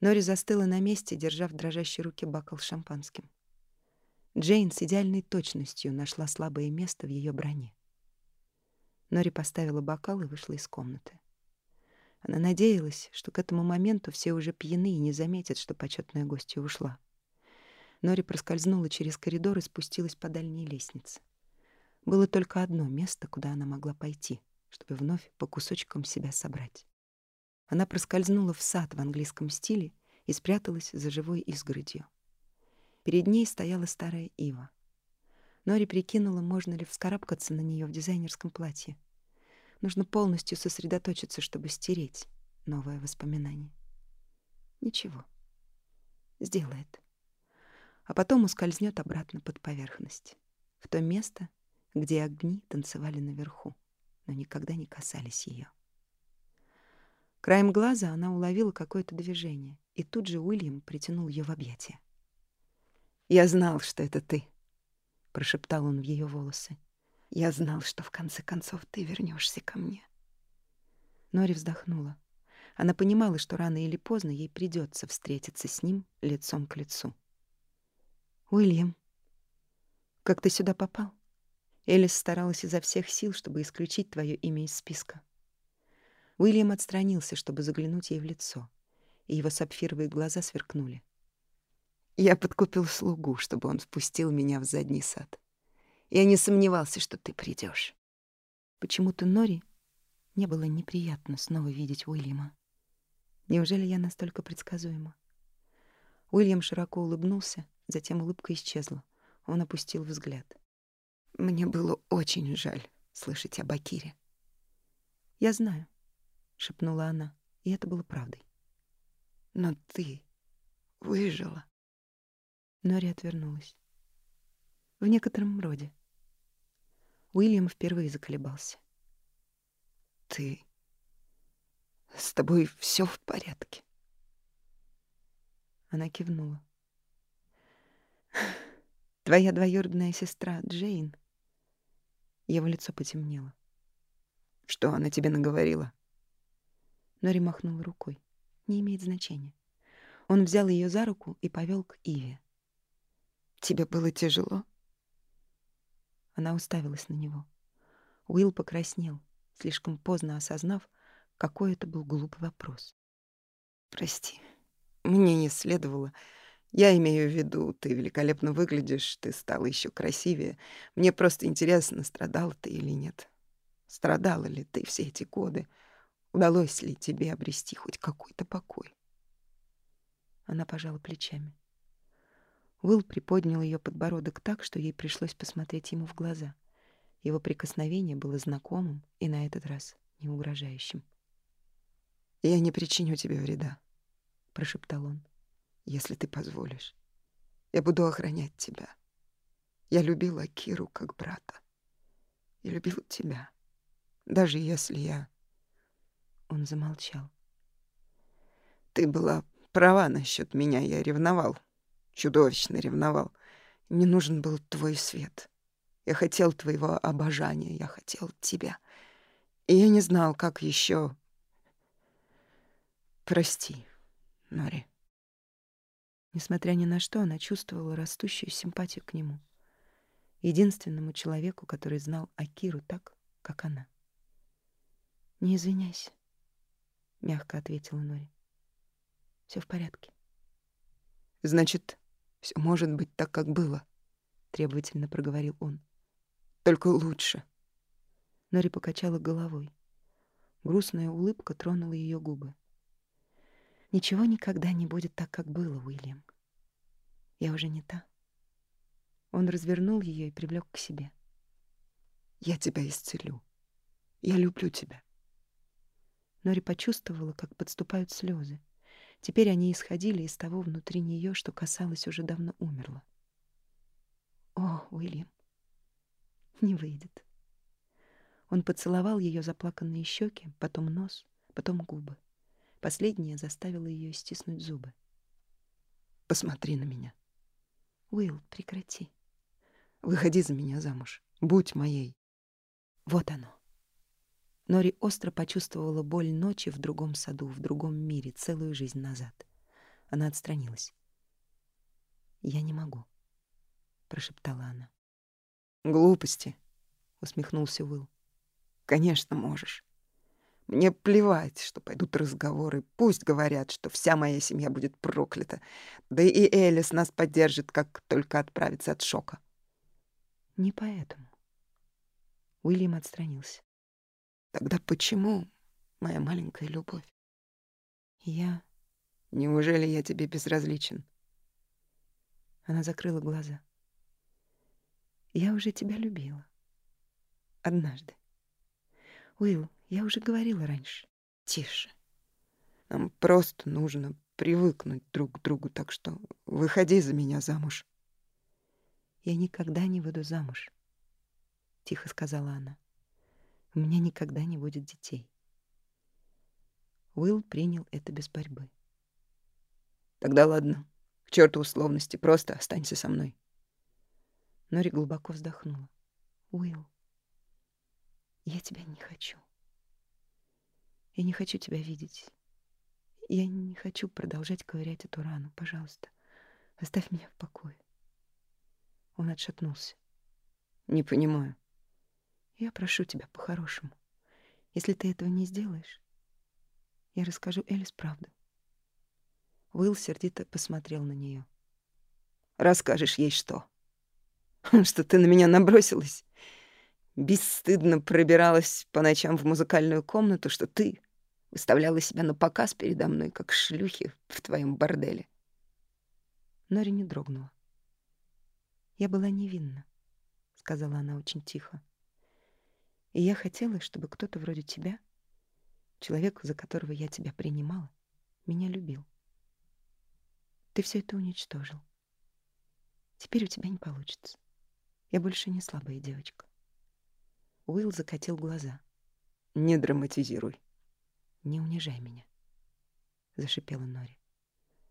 S1: Нори застыла на месте, держа в дрожащей руке бокал с шампанским. Джейн с идеальной точностью нашла слабое место в ее броне. Нори поставила бокал и вышла из комнаты. Она надеялась, что к этому моменту все уже пьяны и не заметят, что почетная гостья ушла. Нори проскользнула через коридор и спустилась по дальней лестнице. Было только одно место, куда она могла пойти, чтобы вновь по кусочкам себя собрать. Она проскользнула в сад в английском стиле и спряталась за живой изгородью. Перед ней стояла старая ива. Нори прикинула, можно ли вскарабкаться на нее в дизайнерском платье. Нужно полностью сосредоточиться, чтобы стереть новое воспоминание. Ничего. Сделает. А потом ускользнет обратно под поверхность. в то место, где огни танцевали наверху, но никогда не касались ее. Краем глаза она уловила какое-то движение, и тут же Уильям притянул ее в объятия.
S2: «Я знал, что это ты», — прошептал он в ее волосы. «Я знал, что в конце концов ты вернешься ко мне».
S1: Нори вздохнула. Она понимала, что рано или поздно ей придется встретиться с ним лицом к лицу. «Уильям, как ты сюда попал?» Элис старалась изо всех сил, чтобы исключить твое имя из списка. Уильям отстранился, чтобы заглянуть ей в лицо, и его сапфировые глаза сверкнули.
S2: «Я подкупил слугу, чтобы он впустил меня в задний сад. Я не сомневался, что ты придешь.
S1: Почему-то Нори не было неприятно снова видеть Уильяма. Неужели я настолько предсказуема? Уильям широко улыбнулся, затем улыбка исчезла. Он опустил взгляд.
S2: Мне было очень жаль слышать об Акире.
S1: Я знаю, шепнула она, и это было правдой.
S2: Но ты выжила.
S1: Нори отвернулась. В некотором роде. Уильям впервые заколебался.
S2: Ты с тобой все в порядке?
S1: Она кивнула. Твоя двоюродная сестра Джейн. Его лицо потемнело.
S2: Что она тебе наговорила?
S1: Нори махнул рукой. Не имеет значения. Он взял ее за руку и повел к Иве.
S2: Тебе было тяжело?
S1: Она уставилась на него. Уилл покраснел, слишком поздно осознав, какой это был глупый вопрос.
S2: Прости, мне не следовало. Я имею в виду, ты великолепно выглядишь, ты стала еще красивее. Мне просто интересно, страдала ты или нет. Страдала ли ты все эти годы? Удалось ли тебе обрести хоть какой-то покой?
S1: Она пожала плечами. Уилл приподнял ее подбородок так, что ей пришлось посмотреть ему в глаза. Его прикосновение было знакомым и на этот раз не угрожающим.
S2: «Я не причиню тебе вреда», — прошептал он, — «если ты позволишь. Я буду охранять тебя. Я любила Киру как брата. И любил тебя, даже если я...»
S1: Он замолчал.
S2: «Ты была права насчет меня, я ревновал. Чудовищно ревновал. Мне нужен был твой свет. Я хотел твоего обожания, я хотел тебя. И я не знал, как еще Прости, Нори.
S1: Несмотря ни на что, она чувствовала растущую симпатию к нему. Единственному человеку, который знал Акиру так, как она. «Не извиняйся», — мягко ответила Нори. Все в порядке».
S2: «Значит, все может быть так, как было», — требовательно проговорил он. «Только лучше».
S1: Нори покачала головой. Грустная улыбка тронула ее губы. Ничего никогда не будет так, как было, Уильям. Я уже не та. Он развернул ее и привлек к себе.
S2: Я тебя исцелю. Я люблю тебя.
S1: Нори почувствовала, как подступают слезы. Теперь они исходили из того внутри нее, что касалось уже давно умерло. О, Уильям, не выйдет. Он поцеловал ее заплаканные щеки, потом нос, потом губы. Последнее заставило ее стиснуть зубы.
S2: «Посмотри на меня».
S1: «Уилл, прекрати».
S2: «Выходи за меня замуж. Будь моей».
S1: Вот оно. Нори остро почувствовала боль ночи в другом саду, в другом мире, целую жизнь назад. Она отстранилась. «Я не могу», — прошептала она.
S2: «Глупости», — усмехнулся Уилл. «Конечно, можешь. Мне плевать, что пойдут разговоры. Пусть говорят, что вся моя семья будет проклята. Да и Элис нас поддержит, как только отправится от шока.
S1: Не поэтому. Уильям отстранился.
S2: Тогда почему, моя маленькая любовь?
S1: Я...
S2: Неужели я тебе безразличен?
S1: Она закрыла глаза. Я уже тебя любила. Однажды. Уилл, я уже говорила раньше.
S2: Тише. Нам просто нужно привыкнуть друг к другу, так что выходи за меня замуж.
S1: «Я никогда не выйду замуж», — тихо сказала она. «У меня никогда не будет детей». Уилл принял это без борьбы.
S2: «Тогда ладно. К черту условности. Просто останься со мной».
S1: Нори глубоко вздохнула. «Уилл, я тебя не хочу. Я не хочу тебя видеть. Я не хочу продолжать ковырять эту рану. Пожалуйста, оставь меня в покое». Он отшатнулся.
S2: «Не понимаю».
S1: «Я прошу тебя по-хорошему. Если ты этого не сделаешь, я расскажу Элис правду». Уилл сердито посмотрел на нее.
S2: «Расскажешь ей что?» (laughs) «Что ты на меня набросилась?» бесстыдно пробиралась по ночам в музыкальную комнату, что ты выставляла себя на показ передо мной, как шлюхи в твоем борделе.
S1: Нори не дрогнула. «Я была невинна», — сказала она очень тихо. «И я хотела, чтобы кто-то вроде тебя, человек, за которого я тебя принимала, меня любил. Ты все это уничтожил. Теперь у тебя не получится. Я больше не слабая девочка. Уилл закатил глаза.
S2: «Не драматизируй».
S1: «Не унижай меня», — зашипела Нори.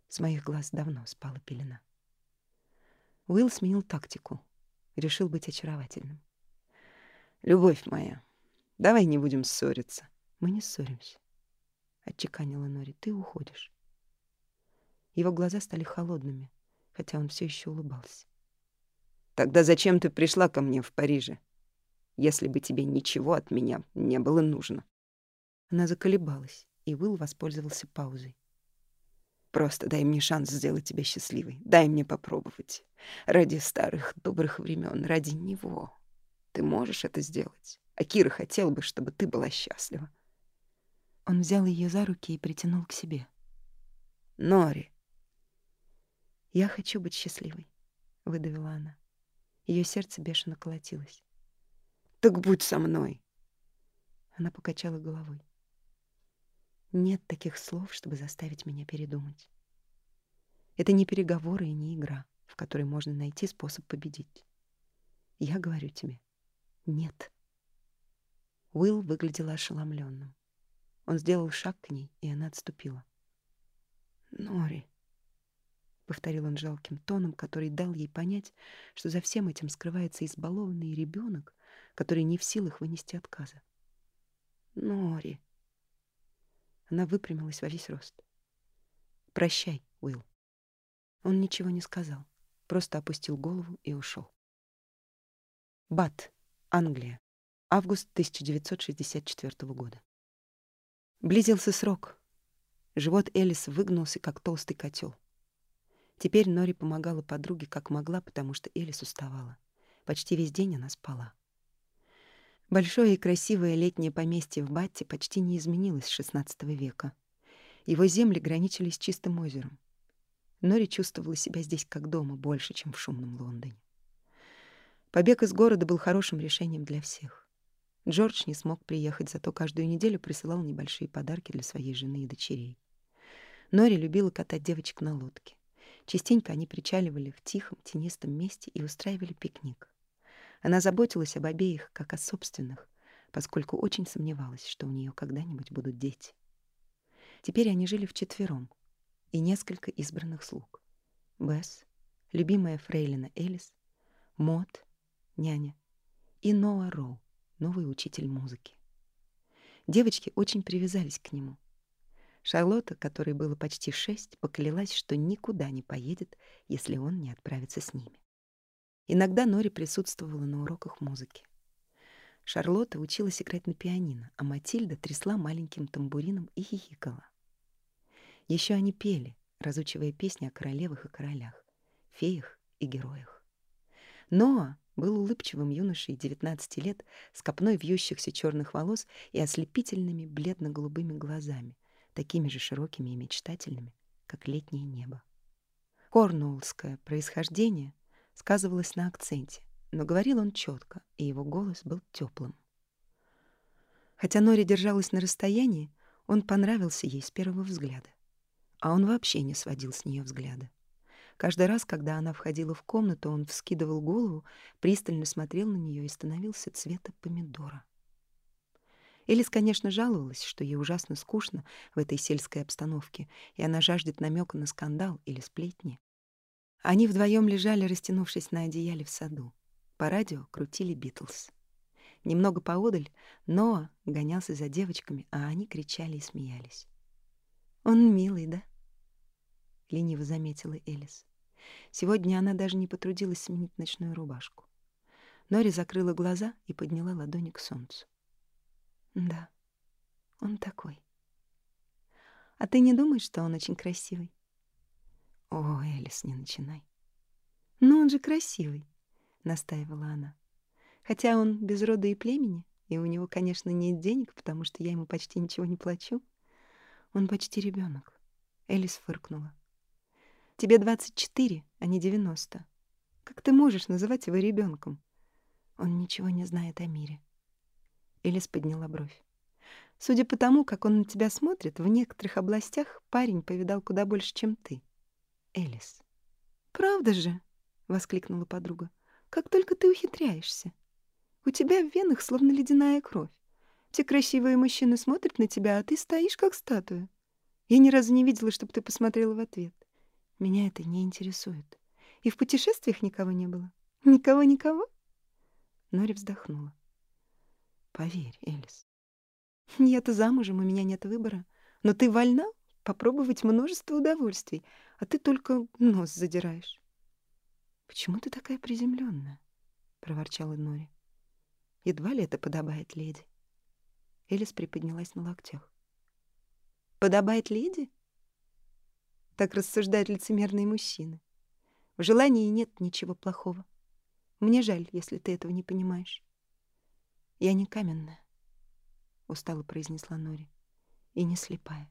S1: С моих глаз давно спала пелена. Уилл сменил тактику. Решил быть очаровательным.
S2: «Любовь моя, давай не будем ссориться».
S1: «Мы не ссоримся», — отчеканила Нори. «Ты уходишь». Его глаза стали холодными, хотя он все еще улыбался.
S2: «Тогда зачем ты пришла ко мне в Париже?» если бы тебе ничего от меня не было нужно».
S1: Она заколебалась, и Уилл воспользовался паузой.
S2: «Просто дай мне шанс сделать тебя счастливой. Дай мне попробовать. Ради старых добрых времен, ради него. Ты можешь это сделать. А Кира хотел бы, чтобы ты была счастлива».
S1: Он взял ее за руки и притянул к себе.
S2: «Нори».
S1: «Я хочу быть счастливой», — выдавила она. Ее сердце бешено колотилось.
S2: Так будь со мной.
S1: Она покачала головой. Нет таких слов, чтобы заставить меня передумать. Это не переговоры и не игра, в которой можно найти способ победить. Я говорю тебе, нет. Уилл выглядел ошеломленным. Он сделал шаг к ней, и она отступила.
S2: «Нори», — повторил он жалким тоном, который дал ей понять, что за всем этим скрывается избалованный ребенок, который не в силах вынести отказа. «Нори!»
S1: Она выпрямилась во весь рост. «Прощай, Уилл». Он ничего не сказал, просто опустил голову и ушел. Бат, Англия. Август 1964 года. Близился срок. Живот Элис выгнулся, как толстый котел. Теперь Нори помогала подруге как могла, потому что Элис уставала. Почти весь день она спала. Большое и красивое летнее поместье в Батте почти не изменилось с XVI века. Его земли граничили с чистым озером. Нори чувствовала себя здесь как дома больше, чем в шумном Лондоне. Побег из города был хорошим решением для всех. Джордж не смог приехать, зато каждую неделю присылал небольшие подарки для своей жены и дочерей. Нори любила катать девочек на лодке. Частенько они причаливали в тихом, тенистом месте и устраивали пикник. Она заботилась об обеих, как о собственных, поскольку очень сомневалась, что у нее когда-нибудь будут дети. Теперь они жили вчетвером, и несколько избранных слуг. Бесс, любимая фрейлина Элис, Мот, няня, и Ноа Роу, новый учитель музыки. Девочки очень привязались к нему. Шарлотта, которой было почти шесть, поклялась, что никуда не поедет, если он не отправится с ними. Иногда Нори присутствовала на уроках музыки. Шарлотта училась играть на пианино, а Матильда трясла маленьким тамбурином и хихикала. Еще они пели, разучивая песни о королевах и королях, феях и героях. Ноа был улыбчивым юношей 19 лет с копной вьющихся черных волос и ослепительными бледно-голубыми глазами, такими же широкими и мечтательными, как летнее небо. Корнуоллское происхождение сказывалось на акценте, но говорил он четко, и его голос был теплым. Хотя Нори держалась на расстоянии, он понравился ей с первого взгляда. А он вообще не сводил с нее взгляда. Каждый раз, когда она входила в комнату, он вскидывал голову, пристально смотрел на нее и становился цвета помидора. Элис, конечно, жаловалась, что ей ужасно скучно в этой сельской обстановке, и она жаждет намека на скандал или сплетни. Они вдвоем лежали, растянувшись на одеяле в саду. По радио крутили «Битлз». Немного поодаль Ноа гонялся за девочками, а они кричали и смеялись. «Он милый, да?» — лениво заметила Элис. Сегодня она даже не потрудилась сменить ночную рубашку. Нори закрыла глаза и подняла ладони к солнцу. «Да, он такой. А ты не думаешь, что он очень красивый?» «О, Элис, не начинай». «Ну, он же красивый», — настаивала она. «Хотя он без рода и племени, и у него, конечно, нет денег, потому что я ему почти ничего не плачу. Он почти ребенок. Элис фыркнула. Тебе 24, а не 90. Как ты можешь называть его ребенком? Он ничего не знает о мире. Элис подняла бровь. Судя по тому, как он на тебя смотрит, в некоторых областях парень повидал куда больше, чем ты. Элис. «Правда же?» — воскликнула подруга. «Как только ты ухитряешься. У тебя в венах словно ледяная кровь. Все красивые мужчины смотрят на тебя, а ты стоишь как статуя. Я ни разу не видела, чтобы ты посмотрела в ответ. Меня это не интересует. И в путешествиях никого не было? Никого-никого?» Нори вздохнула. «Поверь, Элис. Я-то замужем, у меня нет выбора. Но ты вольна попробовать множество удовольствий, а ты только нос задираешь. Почему ты такая приземленная? проворчала Нори. Едва ли это подобает леди. Элис приподнялась на локтях. Подобает леди? Так рассуждают лицемерные мужчины. В желании нет ничего плохого. Мне жаль, если ты этого не понимаешь. Я не каменная, устало произнесла Нори, и не слепая.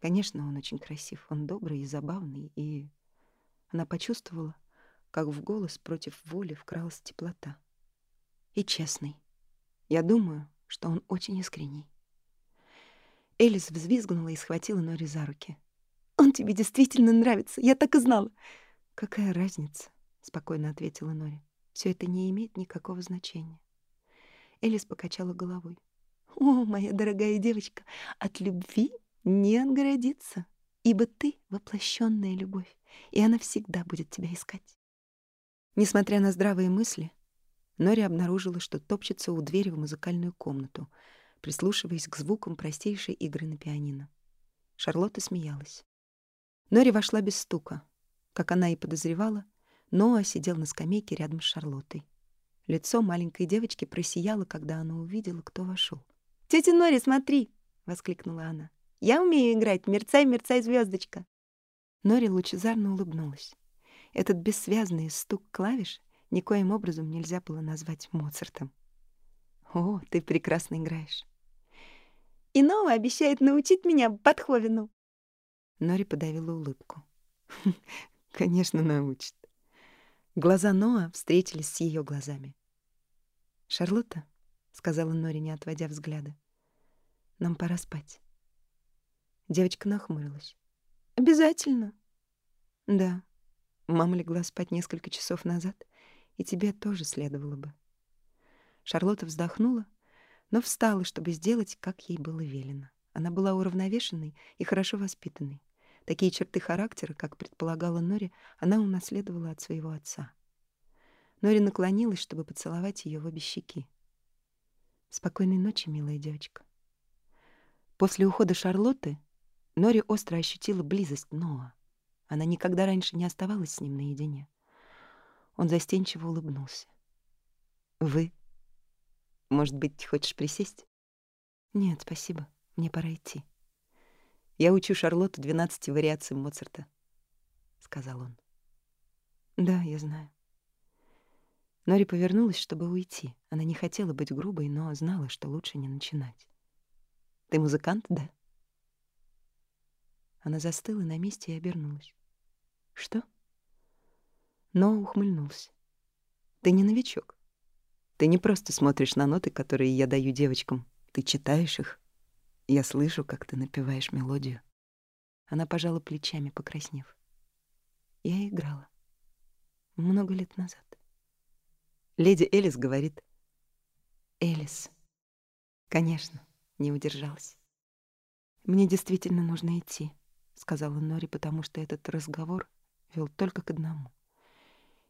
S1: Конечно, он очень красив, он добрый и забавный, и она почувствовала, как в голос против воли вкралась теплота. И честный. Я думаю, что он очень искренний. Элис взвизгнула и схватила Нори за руки. «Он тебе действительно нравится, я так и знала!» «Какая разница?» — спокойно ответила Нори. Все это не имеет никакого значения». Элис покачала головой. «О, моя дорогая девочка, от любви не отгородиться, ибо ты — воплощенная любовь, и она всегда будет тебя искать. Несмотря на здравые мысли, Нори обнаружила, что топчется у двери в музыкальную комнату, прислушиваясь к звукам простейшей игры на пианино. Шарлотта смеялась. Нори вошла без стука. Как она и подозревала, Ноа сидел на скамейке рядом с Шарлоттой. Лицо маленькой девочки просияло, когда она увидела, кто вошел. «Тетя Нори, смотри!» — воскликнула она. Я умею играть. Мерцай, мерцай, звездочка. Нори лучезарно улыбнулась. Этот бессвязный стук клавиш никоим образом нельзя было назвать Моцартом. О, ты прекрасно играешь. И обещает научить меня Бетховену. Нори подавила улыбку. (laughs) Конечно, научит. Глаза Ноа встретились с ее глазами. «Шарлотта», — сказала Нори, не отводя взгляда, — «нам пора спать». Девочка нахмурилась. «Обязательно?» «Да. Мама легла спать несколько часов назад, и тебе тоже следовало бы». Шарлотта вздохнула, но встала, чтобы сделать, как ей было велено. Она была уравновешенной и хорошо воспитанной. Такие черты характера, как предполагала Нори, она унаследовала от своего отца. Нори наклонилась, чтобы поцеловать ее в обе щеки. «Спокойной ночи, милая девочка». После ухода Шарлотты Нори остро ощутила близость Ноа. Она никогда раньше не оставалась с ним наедине. Он застенчиво улыбнулся. «Вы? Может быть, хочешь присесть?» «Нет, спасибо. Мне пора идти». «Я учу Шарлотту двенадцати вариаций Моцарта», — сказал он. «Да, я знаю». Нори повернулась, чтобы уйти. Она не хотела быть грубой, но знала, что лучше не начинать. «Ты музыкант, да?» Она застыла на месте и обернулась. «Что?» Но ухмыльнулся. «Ты не новичок. Ты не просто смотришь на ноты, которые я даю девочкам. Ты читаешь их. Я слышу, как ты напеваешь мелодию». Она пожала плечами, покраснев. Я играла. Много лет назад. Леди Элис говорит. Элис. Конечно, не удержалась. Мне действительно нужно идти, сказала Нори, потому что этот разговор вел только к одному.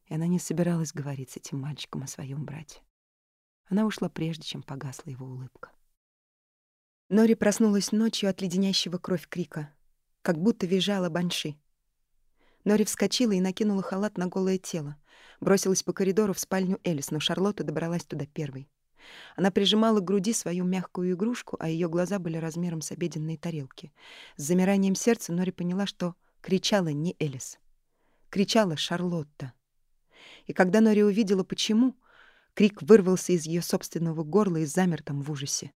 S1: И она не собиралась говорить с этим мальчиком о своем брате. Она ушла прежде, чем погасла его улыбка. Нори проснулась ночью от леденящего кровь крика, как будто визжала банши. Нори вскочила и накинула халат на голое тело. Бросилась по коридору в спальню Элис, но Шарлотта добралась туда первой. Она прижимала к груди свою мягкую игрушку, а ее глаза были размером с обеденные тарелки. С замиранием сердца Нори поняла, что кричала не Элис. Кричала Шарлотта. И когда Нори увидела, почему, крик вырвался из ее собственного горла и замер там в ужасе.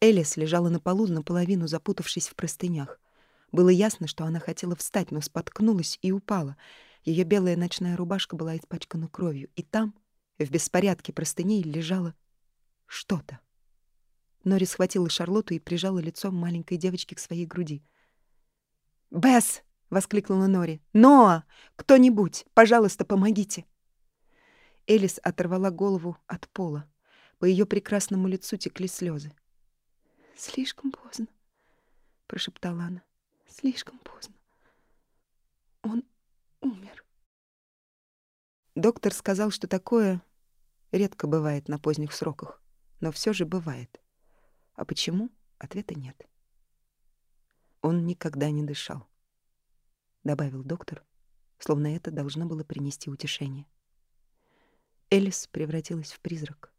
S1: Элис лежала на полу, наполовину запутавшись в простынях. Было ясно, что она хотела встать, но споткнулась и упала. Ее белая ночная рубашка была испачкана кровью, и там, в беспорядке простыней, лежало что-то. Нори схватила Шарлотту и прижала лицом маленькой девочки к своей груди. «Бесс!» — воскликнула Нори. «Ноа! Кто-нибудь! Пожалуйста, помогите!» Элис оторвала голову от пола. По ее прекрасному лицу текли слезы. «Слишком поздно», — прошептала она. Слишком поздно. Он умер. Доктор сказал, что такое редко бывает на поздних сроках, но все же бывает. А почему? Ответа нет. Он никогда не дышал, добавил доктор, словно это должно было принести утешение. Элис превратилась в призрак,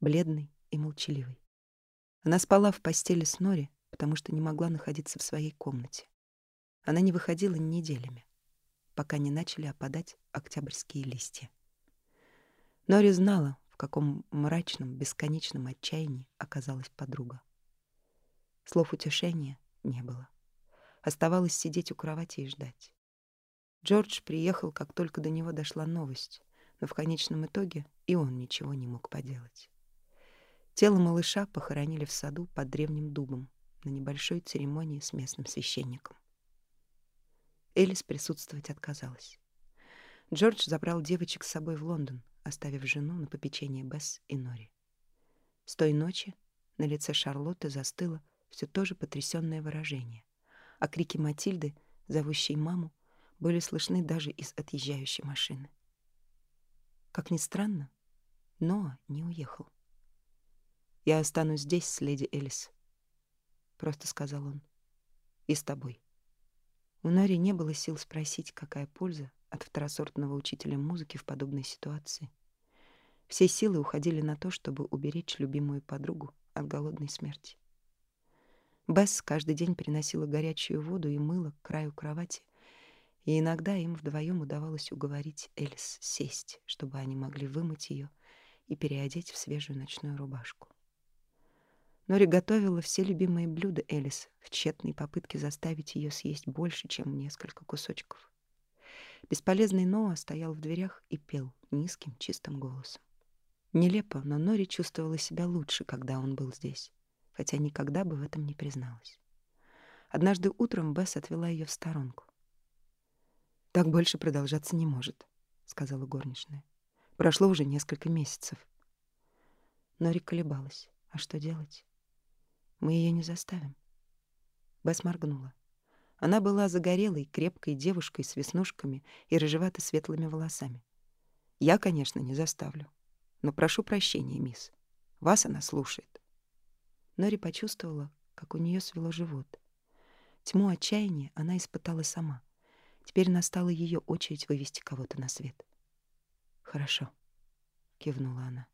S1: бледный и молчаливый. Она спала в постели с Нори, потому что не могла находиться в своей комнате. Она не выходила неделями, пока не начали опадать октябрьские листья. Нори знала, каком мрачном, бесконечном отчаянии оказалась подруга. Слов утешения не было. Оставалось сидеть у кровати и ждать. Джордж приехал, как только до него дошла новость, но в конечном итоге и он ничего не мог поделать. Тело малыша похоронили в саду под древним дубом, на небольшой церемонии с местным священником. Элис присутствовать отказалась. Джордж забрал девочек с собой в Лондон, оставив жену на попечение Бесс и Нори. С той ночи на лице Шарлотты застыло все то же потрясённое выражение, а крики Матильды, зовущей маму, были слышны даже из отъезжающей машины. Как ни странно, Ноа не уехал. «Я останусь здесь с леди Элис», просто сказал он. И с тобой. У Нори не было сил спросить, какая польза от второсортного учителя музыки в подобной ситуации. Все силы уходили на то, чтобы уберечь любимую подругу от голодной смерти. Бесс каждый день приносила горячую воду и мыло к краю кровати, и иногда им вдвоем удавалось уговорить Элис сесть, чтобы они могли вымыть ее и переодеть в свежую ночную рубашку. Нори готовила все любимые блюда Элис в тщетной попытке заставить ее съесть больше, чем несколько кусочков. Бесполезный Ноа стоял в дверях и пел низким, чистым голосом. Нелепо, но Нори чувствовала себя лучше, когда он был здесь, хотя никогда бы в этом не призналась. Однажды утром Бесс отвела ее в сторонку. «Так больше продолжаться не может», — сказала горничная. «Прошло уже несколько месяцев». Нори колебалась. А что делать? Мы ее не заставим. Бесс моргнула. Она была загорелой, крепкой девушкой с веснушками и рыжевато-светлыми волосами. Я, конечно, не заставлю. Но прошу прощения, мисс. Вас она слушает. Нори почувствовала, как у нее свело живот. Тьму отчаяния она испытала сама. Теперь настала ее очередь вывести кого-то на свет. «Хорошо», — кивнула она.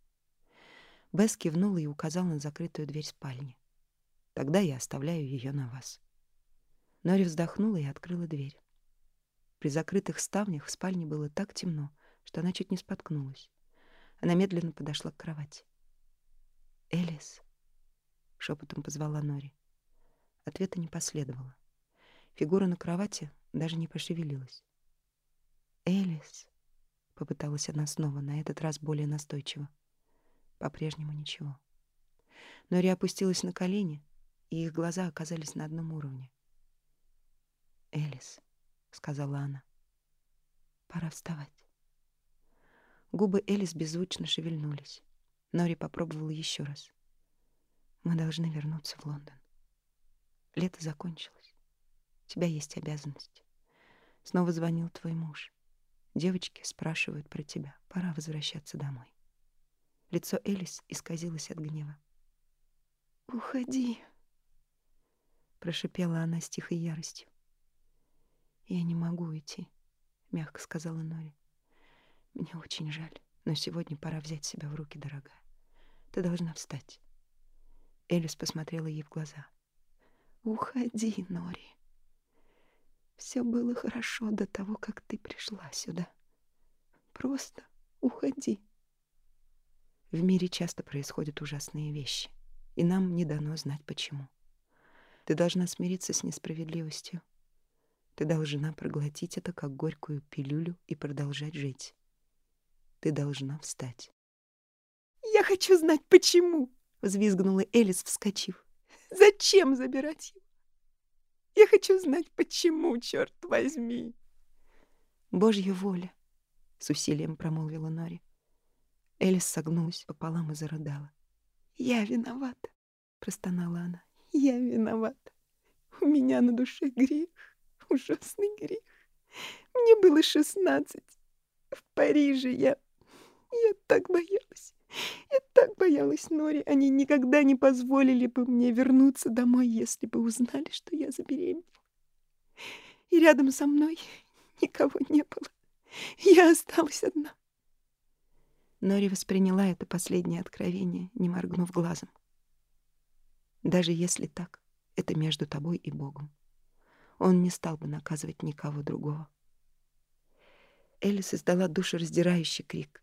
S1: Бесс кивнула и указала на закрытую дверь спальни. Тогда я оставляю ее на вас. Нори вздохнула и открыла дверь. При закрытых ставнях в спальне было так темно, что она чуть не споткнулась. Она медленно подошла к кровати. «Элис», — шепотом позвала Нори. Ответа не последовало. Фигура на кровати даже не пошевелилась. «Элис», — попыталась она снова, на этот раз более настойчиво. По-прежнему ничего. Нори опустилась на колени, и их глаза оказались на одном уровне. «Элис», — сказала она, Пора вставать. Губы Элис беззвучно шевельнулись. Нори попробовала еще раз. Мы должны вернуться в Лондон. Лето закончилось. У тебя есть обязанности. Снова звонил твой муж. Девочки спрашивают про тебя. Пора возвращаться домой. Лицо Элис исказилось от гнева.
S2: «Уходи», — прошипела она с тихой яростью.
S1: «Я не могу уйти», — мягко сказала Нори. «Мне очень жаль, но сегодня пора взять себя в руки, дорогая. Ты должна встать». Элис посмотрела ей в глаза.
S2: «Уходи, Нори. Все было хорошо до того, как ты пришла сюда. Просто уходи».
S1: В мире часто происходят ужасные вещи, и нам не дано знать почему. Ты должна смириться с несправедливостью. Ты должна проглотить это как горькую пилюлю и продолжать жить. Ты должна встать.
S2: «Я хочу знать, почему!» — взвизгнула Элис, вскочив. «Зачем забирать его? Я хочу знать, почему, черт возьми!»
S1: «Божья воля!» — с усилием промолвила Нори. Элис согнулась пополам и зарыдала.
S2: «Я виновата», — простонала она. «Я виновата. У меня на душе грех, (laughs) ужасный грех. Мне было шестнадцать. В Париже я... Я так боялась. Я так боялась Нори. Они никогда не позволили бы мне вернуться домой, если бы узнали, что я забеременела. И рядом со мной (laughs) никого не было. Я осталась одна.
S1: Нори восприняла это последнее откровение, не моргнув глазом. Даже если так, это между тобой и Богом. Он не стал бы наказывать никого другого. Элис издала душераздирающий крик.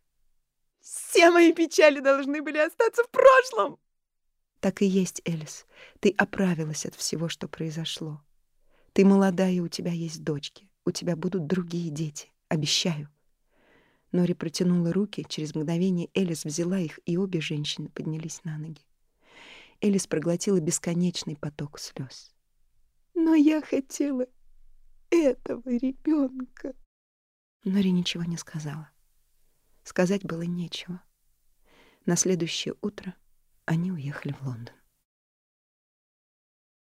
S2: «Все мои печали должны были остаться в прошлом!»
S1: Так и есть, Элис. Ты оправилась от всего, что произошло. Ты молодая, у тебя есть дочки. У тебя будут другие дети. Обещаю. Нори протянула руки, через мгновение Элис взяла их, и обе женщины поднялись на ноги. Элис проглотила бесконечный поток слез.
S2: «Но я хотела этого ребенка.
S1: Нори ничего не сказала. Сказать было нечего. На следующее утро они уехали в Лондон.